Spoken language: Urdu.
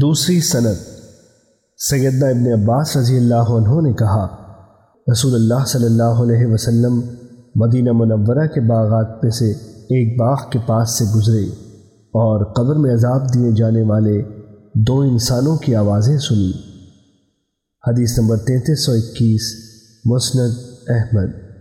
دوسری صنعت سیدنا ابن عباس رضی اللہ عنہ نے کہا، رسول اللہ صلی اللہ علیہ وسلم مدینہ منورہ کے باغات میں سے ایک باغ کے پاس سے گزرے اور قبر میں عذاب دیے جانے والے دو انسانوں کی آوازیں سنی حدیث نمبر تینتیس سو اکیس، مسند احمد۔